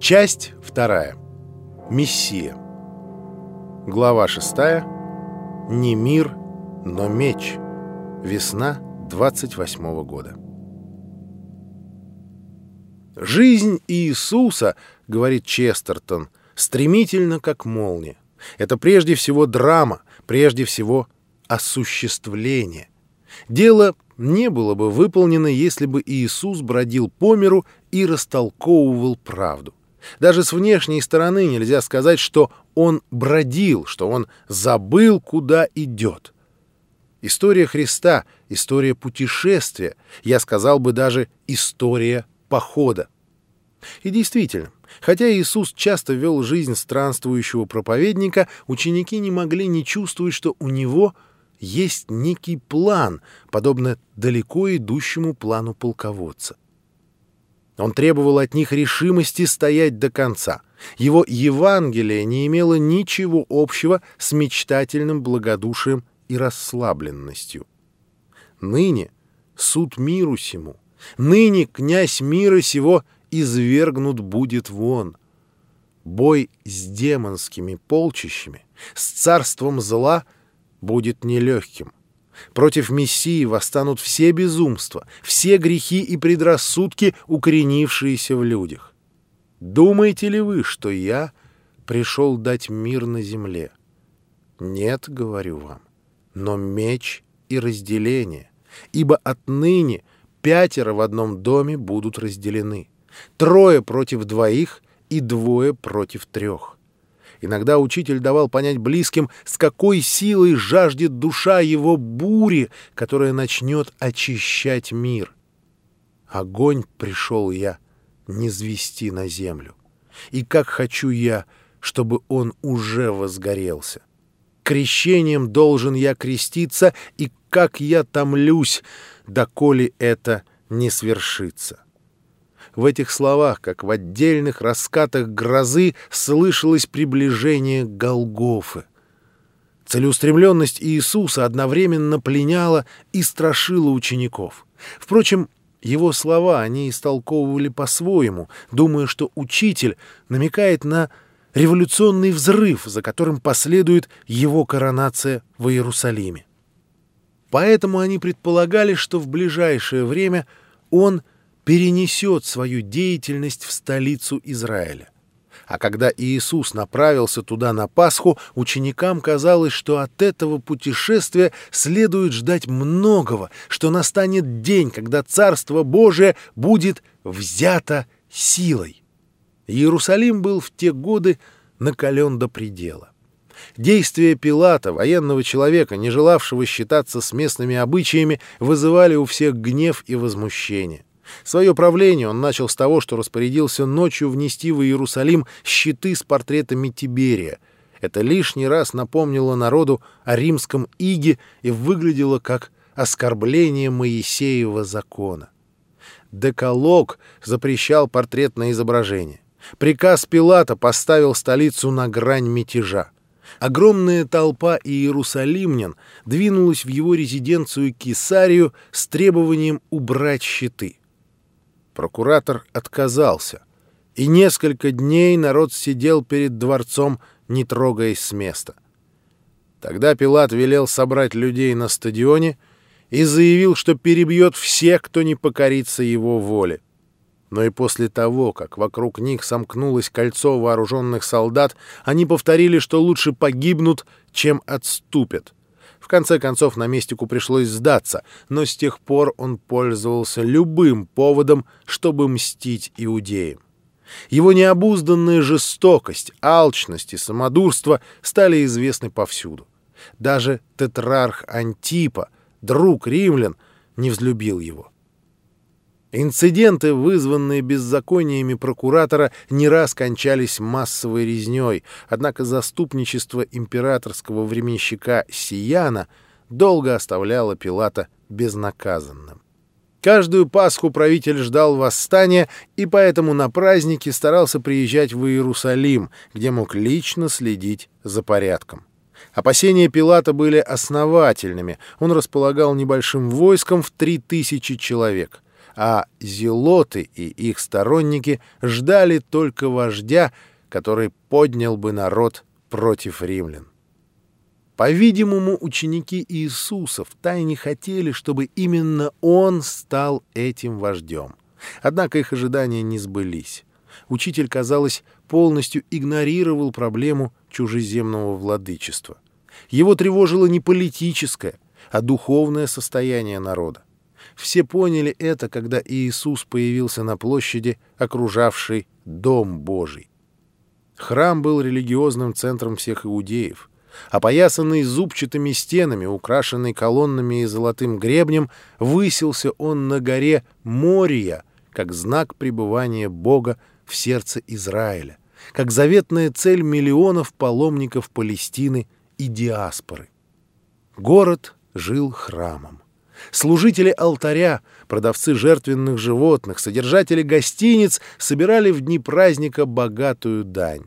Часть вторая. Мессия. Глава шестая. Не мир, но меч. Весна 28 года. «Жизнь Иисуса, — говорит Честертон, — стремительно, как молния. Это прежде всего драма, прежде всего осуществление. Дело не было бы выполнено, если бы Иисус бродил по миру и растолковывал правду. Даже с внешней стороны нельзя сказать, что он бродил, что он забыл, куда идет. История Христа — история путешествия, я сказал бы даже история похода. И действительно, хотя Иисус часто вел жизнь странствующего проповедника, ученики не могли не чувствовать, что у него есть некий план, подобно далеко идущему плану полководца. Он требовал от них решимости стоять до конца. Его Евангелие не имело ничего общего с мечтательным благодушием и расслабленностью. Ныне суд миру сему, ныне князь мира сего извергнут будет вон. Бой с демонскими полчищами, с царством зла будет нелегким. Против Мессии восстанут все безумства, все грехи и предрассудки, укоренившиеся в людях. Думаете ли вы, что я пришел дать мир на земле? Нет, говорю вам, но меч и разделение, ибо отныне пятеро в одном доме будут разделены, трое против двоих и двое против трех. Иногда учитель давал понять близким, с какой силой жаждет душа его бури, которая начнет очищать мир. Огонь пришел я не звести на землю. И как хочу я, чтобы он уже возгорелся. Крещением должен я креститься, и как я томлюсь, доколе это не свершится. В этих словах, как в отдельных раскатах грозы, слышалось приближение Голгофы. Целеустремленность Иисуса одновременно пленяла и страшила учеников. Впрочем, его слова они истолковывали по-своему, думая, что учитель намекает на революционный взрыв, за которым последует его коронация в Иерусалиме. Поэтому они предполагали, что в ближайшее время он – перенесет свою деятельность в столицу Израиля. А когда Иисус направился туда на Пасху, ученикам казалось, что от этого путешествия следует ждать многого, что настанет день, когда Царство Божие будет взято силой. Иерусалим был в те годы накален до предела. Действия Пилата, военного человека, не желавшего считаться с местными обычаями, вызывали у всех гнев и возмущение. Свое правление он начал с того, что распорядился ночью внести в Иерусалим щиты с портретами Тиберия. Это лишний раз напомнило народу о римском иге и выглядело как оскорбление Моисеева закона. Деколог запрещал портретное изображение. Приказ Пилата поставил столицу на грань мятежа. Огромная толпа иерусалимнян двинулась в его резиденцию Кесарию с требованием убрать щиты. Прокуратор отказался, и несколько дней народ сидел перед дворцом, не трогаясь с места. Тогда Пилат велел собрать людей на стадионе и заявил, что перебьет всех, кто не покорится его воле. Но и после того, как вокруг них сомкнулось кольцо вооруженных солдат, они повторили, что лучше погибнут, чем отступят. В конце концов, наместнику пришлось сдаться, но с тех пор он пользовался любым поводом, чтобы мстить иудеям. Его необузданная жестокость, алчность и самодурство стали известны повсюду. Даже тетрарх Антипа, друг римлян, не взлюбил его. Инциденты, вызванные беззакониями прокуратора, не раз кончались массовой резней, однако заступничество императорского временщика Сияна долго оставляло Пилата безнаказанным. Каждую Пасху правитель ждал восстания и поэтому на праздники старался приезжать в Иерусалим, где мог лично следить за порядком. Опасения Пилата были основательными. Он располагал небольшим войском в три тысячи человек — а зелоты и их сторонники ждали только вождя, который поднял бы народ против римлян. По-видимому, ученики Иисуса втайне хотели, чтобы именно он стал этим вождем. Однако их ожидания не сбылись. Учитель, казалось, полностью игнорировал проблему чужеземного владычества. Его тревожило не политическое, а духовное состояние народа. Все поняли это, когда Иисус появился на площади, окружавшей Дом Божий. Храм был религиозным центром всех иудеев. Опоясанный зубчатыми стенами, украшенный колоннами и золотым гребнем, высился он на горе Мория, как знак пребывания Бога в сердце Израиля, как заветная цель миллионов паломников Палестины и диаспоры. Город жил храмом. Служители алтаря, продавцы жертвенных животных, содержатели гостиниц собирали в дни праздника богатую дань.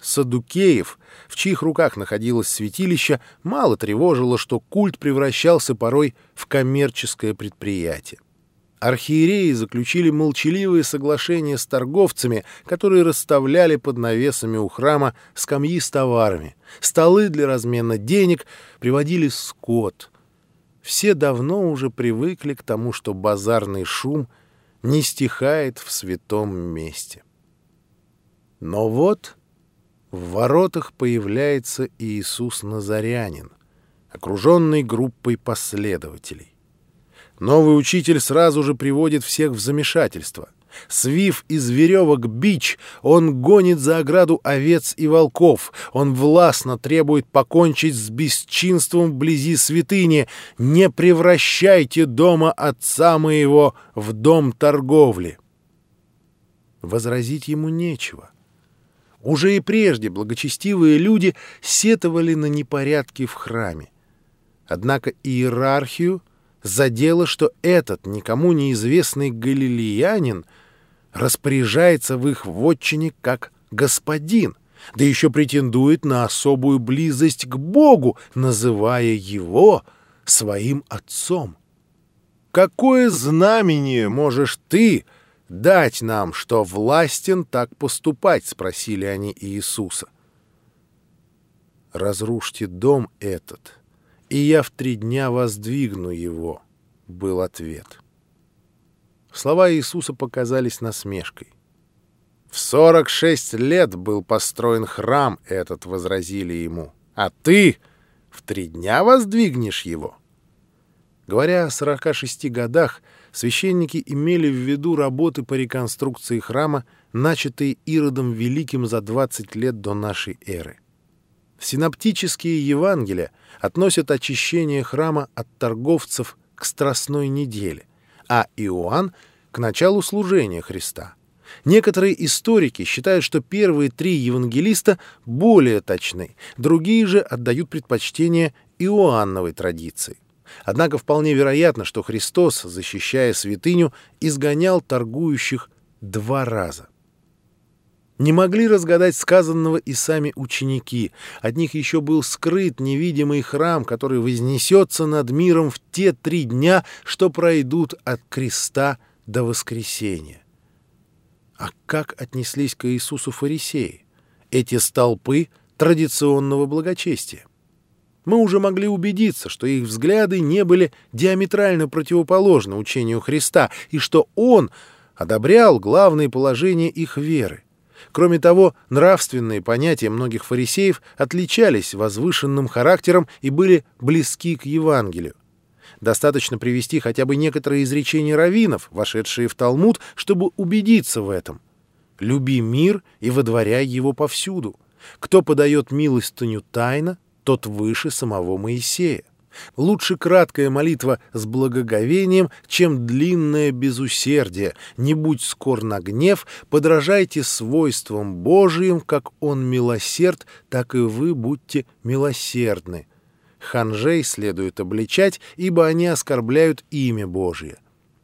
Садукеев, в чьих руках находилось святилище, мало тревожило, что культ превращался порой в коммерческое предприятие. Архиереи заключили молчаливые соглашения с торговцами, которые расставляли под навесами у храма скамьи с товарами, столы для размена денег, приводили скот. Все давно уже привыкли к тому, что базарный шум не стихает в святом месте. Но вот в воротах появляется Иисус Назарянин, окруженный группой последователей. Новый учитель сразу же приводит всех в замешательство. Свив из веревок бич, он гонит за ограду овец и волков. Он властно требует покончить с бесчинством вблизи святыни. «Не превращайте дома отца моего в дом торговли». Возразить ему нечего. Уже и прежде благочестивые люди сетовали на непорядки в храме. Однако иерархию задело, что этот никому неизвестный галилеянин распоряжается в их вотчине как господин, да еще претендует на особую близость к Богу, называя его своим отцом. Какое знамение можешь ты дать нам, что властен так поступать?» — спросили они Иисуса. «Разрушьте дом этот, и я в три дня воздвигну его», — был ответ. Слова Иисуса показались насмешкой. «В сорок шесть лет был построен храм этот», — возразили ему, — «а ты в три дня воздвигнешь его». Говоря о сорока шести годах, священники имели в виду работы по реконструкции храма, начатые Иродом Великим за 20 лет до нашей эры. Синоптические Евангелия относят очищение храма от торговцев к Страстной неделе, а Иоанн — к началу служения Христа. Некоторые историки считают, что первые три евангелиста более точны, другие же отдают предпочтение Иоанновой традиции. Однако вполне вероятно, что Христос, защищая святыню, изгонял торгующих два раза. Не могли разгадать сказанного и сами ученики. От них еще был скрыт невидимый храм, который вознесется над миром в те три дня, что пройдут от креста до воскресения. А как отнеслись к Иисусу фарисеи? Эти столпы традиционного благочестия. Мы уже могли убедиться, что их взгляды не были диаметрально противоположны учению Христа и что Он одобрял главные положения их веры. Кроме того, нравственные понятия многих фарисеев отличались возвышенным характером и были близки к Евангелию. Достаточно привести хотя бы некоторые изречения раввинов, вошедшие в Талмуд, чтобы убедиться в этом. «Люби мир и водворяй его повсюду. Кто подает милостыню тайно, тот выше самого Моисея. Лучше краткая молитва с благоговением, чем длинное безусердие. Не будь скор на гнев, подражайте свойствам Божиим, как Он милосерд, так и вы будьте милосердны. Ханжей следует обличать, ибо они оскорбляют имя Божие.